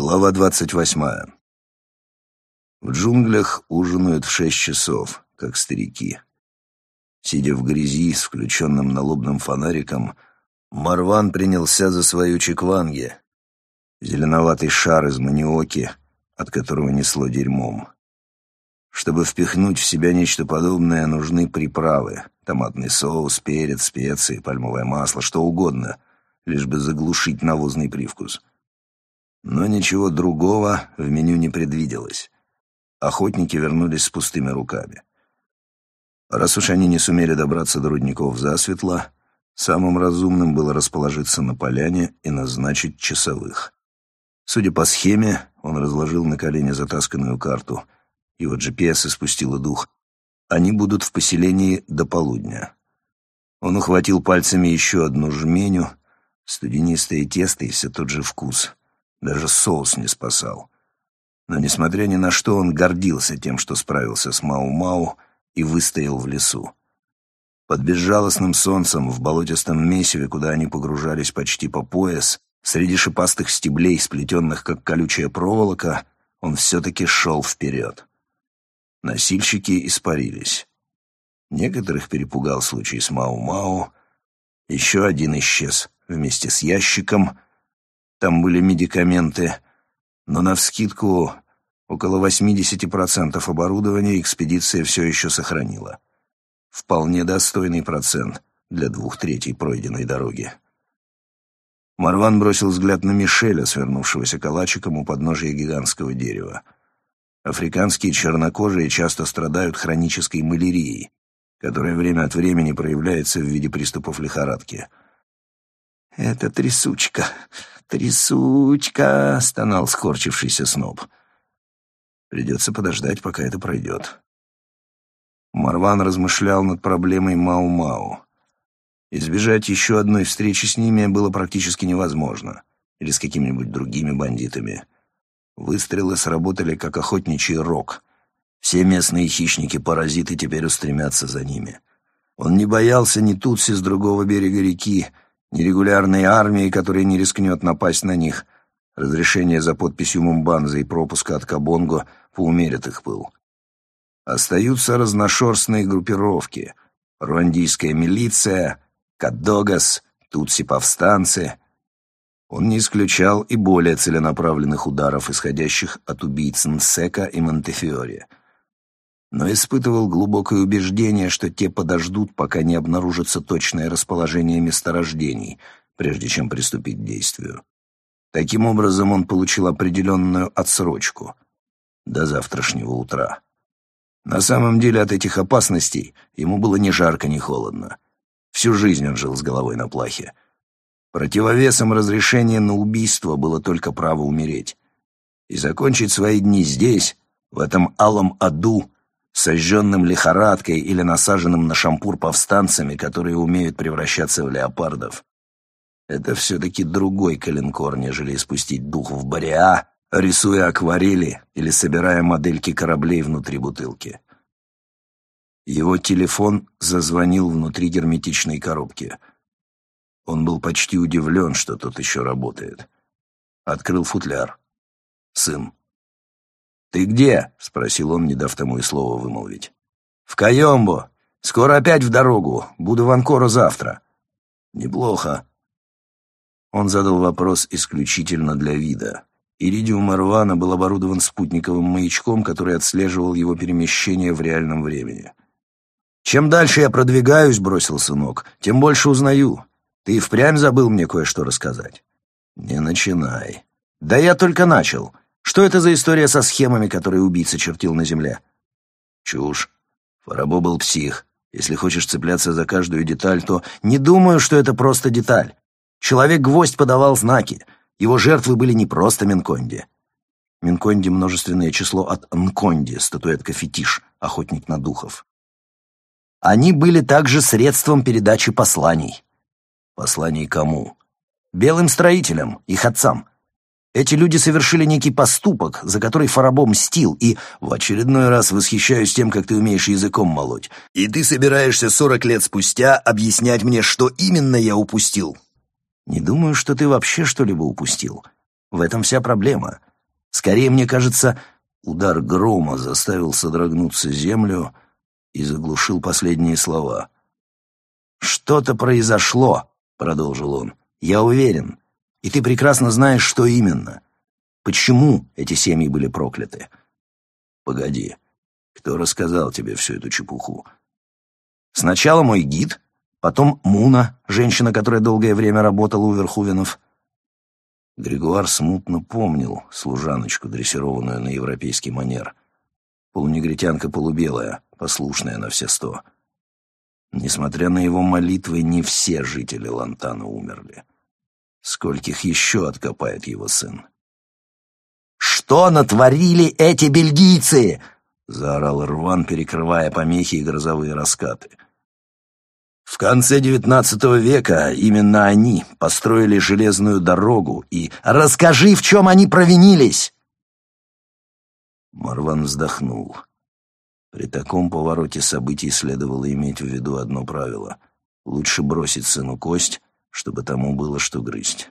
Глава двадцать восьмая. В джунглях ужинают в шесть часов, как старики. Сидя в грязи с включенным налобным фонариком, Марван принялся за свою чекванги, зеленоватый шар из маниоки, от которого несло дерьмом. Чтобы впихнуть в себя нечто подобное, нужны приправы — томатный соус, перец, специи, пальмовое масло, что угодно, лишь бы заглушить навозный привкус — но ничего другого в меню не предвиделось. Охотники вернулись с пустыми руками. Раз уж они не сумели добраться до рудников засветло, самым разумным было расположиться на поляне и назначить часовых. Судя по схеме, он разложил на колени затасканную карту. Его GPS испустило дух. Они будут в поселении до полудня. Он ухватил пальцами еще одну жменю, студенистое тесто и все тот же вкус. Даже соус не спасал. Но, несмотря ни на что, он гордился тем, что справился с Мау-Мау и выстоял в лесу. Под безжалостным солнцем, в болотистом месиве, куда они погружались почти по пояс, среди шипастых стеблей, сплетенных как колючая проволока, он все-таки шел вперед. Носильщики испарились. Некоторых перепугал случай с Мау-Мау, еще один исчез вместе с ящиком — там были медикаменты, но навскидку около 80% оборудования экспедиция все еще сохранила. Вполне достойный процент для двух третей пройденной дороги. Марван бросил взгляд на Мишеля, свернувшегося калачиком у подножия гигантского дерева. Африканские чернокожие часто страдают хронической малярией, которая время от времени проявляется в виде приступов лихорадки. «Это трясучка, трясучка!» — стонал скорчившийся сноб. Придется подождать, пока это пройдет. Марван размышлял над проблемой Мау-Мау. Избежать еще одной встречи с ними было практически невозможно. Или с какими-нибудь другими бандитами. Выстрелы сработали, как охотничий рог. Все местные хищники-паразиты теперь устремятся за ними. Он не боялся ни Тутси с другого берега реки, нерегулярной армии, которая не рискнет напасть на них, разрешение за подписью Мумбанза и пропуска от Кабонго поумерят их пыл. Остаются разношерстные группировки, руандийская милиция, Кадогас, тутси-повстанцы. Он не исключал и более целенаправленных ударов, исходящих от убийц Нсека и Монтефиори — но испытывал глубокое убеждение, что те подождут, пока не обнаружится точное расположение месторождений, прежде чем приступить к действию. Таким образом, он получил определенную отсрочку до завтрашнего утра. На самом деле от этих опасностей ему было ни жарко, ни холодно. Всю жизнь он жил с головой на плахе. Противовесом разрешения на убийство было только право умереть. И закончить свои дни здесь, в этом алом аду, сожженным лихорадкой или насаженным на шампур повстанцами, которые умеют превращаться в леопардов. Это все-таки другой калинкор, нежели испустить дух в Бориа, рисуя акварели или собирая модельки кораблей внутри бутылки. Его телефон зазвонил внутри герметичной коробки. Он был почти удивлен, что тот еще работает. Открыл футляр. Сын. «Ты где?» — спросил он, не дав тому и слова вымолвить. «В Каембо. Скоро опять в дорогу. Буду в Анкоро завтра». «Неплохо». Он задал вопрос исключительно для вида. Иридиум Марвана был оборудован спутниковым маячком, который отслеживал его перемещение в реальном времени. «Чем дальше я продвигаюсь, — бросил сынок, — тем больше узнаю. Ты впрямь забыл мне кое-что рассказать?» «Не начинай». «Да я только начал. Что это за история со схемами, которые убийца чертил на земле? Чушь. Фарабо был псих. Если хочешь цепляться за каждую деталь, то не думаю, что это просто деталь. Человек-гвоздь подавал знаки. Его жертвы были не просто Минконди. Минконди — множественное число от Нконди, статуэтка-фетиш, охотник на духов. Они были также средством передачи посланий. Посланий кому? Белым строителям, их отцам. Эти люди совершили некий поступок, за который Фарабо мстил, и в очередной раз восхищаюсь тем, как ты умеешь языком молоть. И ты собираешься сорок лет спустя объяснять мне, что именно я упустил? Не думаю, что ты вообще что-либо упустил. В этом вся проблема. Скорее, мне кажется, удар грома заставил содрогнуться землю и заглушил последние слова. «Что-то произошло», — продолжил он. «Я уверен. И ты прекрасно знаешь, что именно. Почему эти семьи были прокляты?» «Погоди. Кто рассказал тебе всю эту чепуху?» «Сначала мой гид, потом Муна, женщина, которая долгое время работала у Верхувенов». Григуар смутно помнил служаночку, дрессированную на европейский манер. Полунегритянка полубелая, послушная на все сто. Несмотря на его молитвы, не все жители Лантана умерли. Скольких еще откопает его сын? «Что натворили эти бельгийцы?» — заорал Рван, перекрывая помехи и грозовые раскаты. В конце XIX века именно они построили железную дорогу и... «Расскажи, в чем они провинились!» Марван вздохнул. При таком повороте событий следовало иметь в виду одно правило — лучше бросить сыну кость, чтобы тому было что грызть.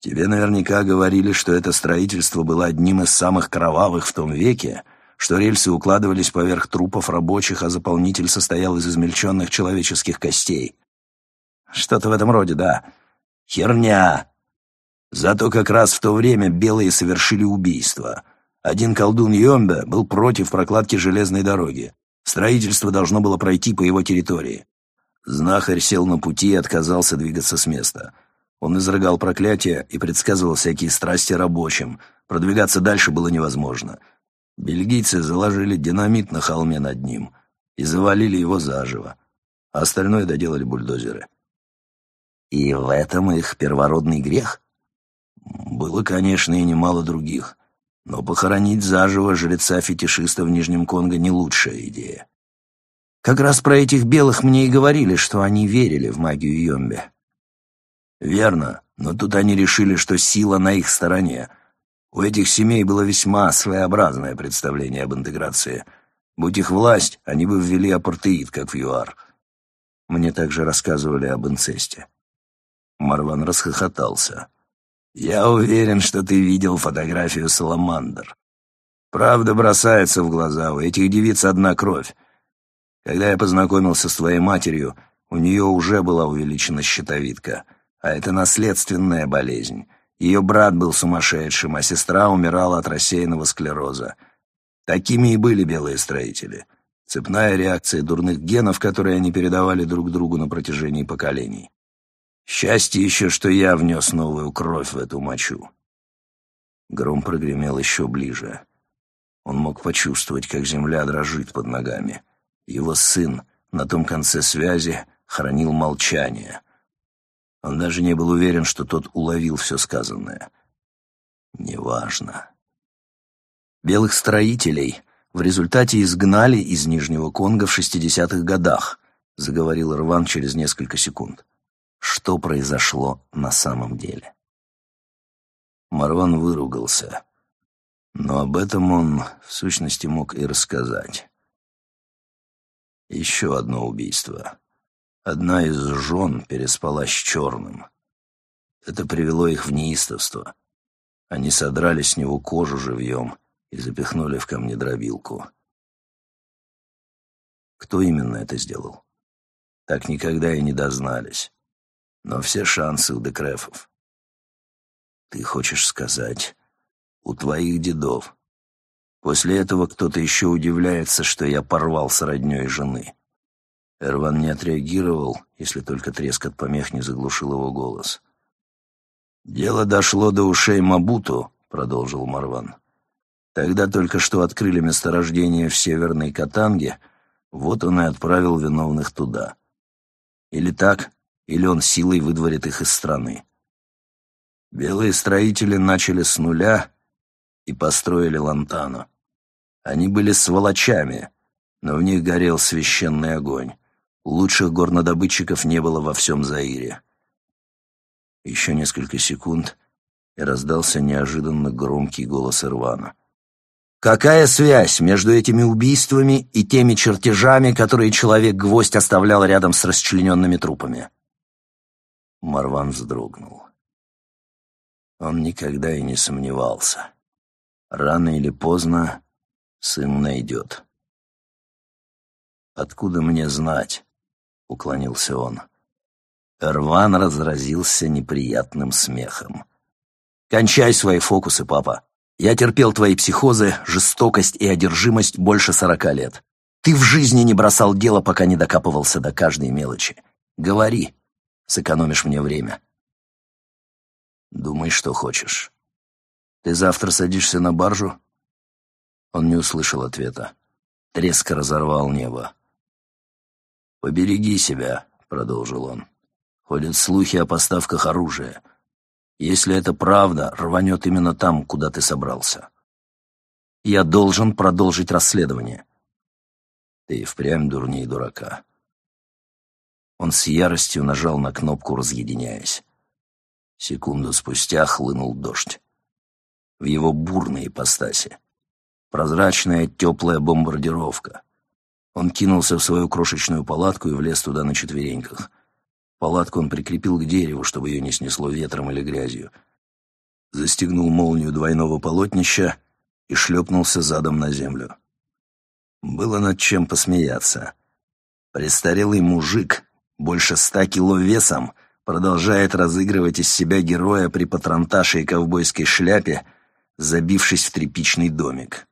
Тебе наверняка говорили, что это строительство было одним из самых кровавых в том веке, что рельсы укладывались поверх трупов рабочих, а заполнитель состоял из измельченных человеческих костей. Что-то в этом роде, да. Херня. Зато как раз в то время белые совершили убийство — один колдун Йомбе был против прокладки железной дороги. Строительство должно было пройти по его территории. Знахарь сел на пути и отказался двигаться с места. Он изрыгал проклятия и предсказывал всякие страсти рабочим. Продвигаться дальше было невозможно. Бельгийцы заложили динамит на холме над ним и завалили его заживо. А остальное доделали бульдозеры. И в этом их первородный грех? Было, конечно, и немало других. Но похоронить заживо жреца-фетишиста в Нижнем Конго не лучшая идея. Как раз про этих белых мне и говорили, что они верили в магию Йомби. Верно, но тут они решили, что сила на их стороне. У этих семей было весьма своеобразное представление об интеграции. Будь их власть, они бы ввели апартеид, как в ЮАР. Мне также рассказывали об инцесте. Марван расхохотался. Я уверен, что ты видел фотографию Саламандр. Правда бросается в глаза, у этих девиц одна кровь. Когда я познакомился с твоей матерью, у нее уже была увеличена щитовидка, а это наследственная болезнь. Ее брат был сумасшедшим, а сестра умирала от рассеянного склероза. Такими и были белые строители. Цепная реакция дурных генов, которые они передавали друг другу на протяжении поколений. Счастье еще, что я внес новую кровь в эту мочу. Гром прогремел еще ближе. Он мог почувствовать, как земля дрожит под ногами. Его сын на том конце связи хранил молчание. Он даже не был уверен, что тот уловил все сказанное. Неважно. Белых строителей в результате изгнали из Нижнего Конга в 60-х годах, заговорил Рван через несколько секунд что произошло на самом деле. Марван выругался, но об этом он, в сущности, мог и рассказать. Еще одно убийство. Одна из жен переспала с черным. Это привело их в неистовство. Они содрали с него кожу живьем и запихнули в камнедробилку. Кто именно это сделал? Так никогда и не дознались но все шансы у декрефов. Ты хочешь сказать, у твоих дедов. После этого кто-то еще удивляется, что я порвал с родней жены. Эрван не отреагировал, если только треск от помех не заглушил его голос. «Дело дошло до ушей Мабуту», — продолжил Марван. «Тогда только что открыли месторождение в Северной Катанге, вот он и отправил виновных туда. Или так, или он силой выдворит их из страны. Белые строители начали с нуля и построили Лантану. Они были сволочами, но в них горел священный огонь. Лучших горнодобытчиков не было во всем Заире. Еще несколько секунд, и раздался неожиданно громкий голос Ирвана. Какая связь между этими убийствами и теми чертежами, которые человек-гвоздь оставлял рядом с расчлененными трупами? Марван вздрогнул. Он никогда и не сомневался. Рано или поздно сын найдет. «Откуда мне знать?» — уклонился он. Эрван разразился неприятным смехом. «Кончай свои фокусы, папа. Я терпел твои психозы, жестокость и одержимость больше сорока лет. Ты в жизни не бросал дело, пока не докапывался до каждой мелочи. Говори, сэкономишь мне время. Думай, что хочешь. Ты завтра садишься на баржу?» Он не услышал ответа. Треско разорвал небо. «Побереги себя», — продолжил он. «Ходят слухи о поставках оружия. Если это правда, рванет именно там, куда ты собрался. Я должен продолжить расследование». «Ты впрямь дурней дурака». Он с яростью нажал на кнопку, разъединяясь. Секунду спустя хлынул дождь. В его бурной ипостаси. Прозрачная теплая бомбардировка. Он кинулся в свою крошечную палатку и влез туда на четвереньках. Палатку он прикрепил к дереву, чтобы ее не снесло ветром или грязью. Застегнул молнию двойного полотнища и шлепнулся задом на землю. Было над чем посмеяться. Престарелый мужик, больше ста кило весом, продолжает разыгрывать из себя героя при патронташе и ковбойской шляпе, забившись в тряпичный домик.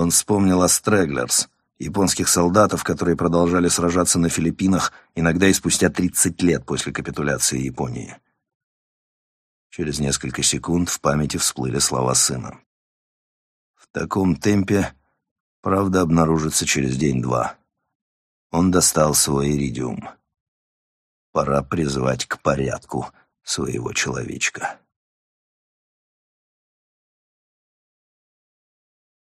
Он вспомнил о Стрэглерс, японских солдатов, которые продолжали сражаться на Филиппинах, иногда и спустя 30 лет после капитуляции Японии. Через несколько секунд в памяти всплыли слова сына. В таком темпе правда обнаружится через день-два. Он достал свой иридиум. Пора призвать к порядку своего человечка.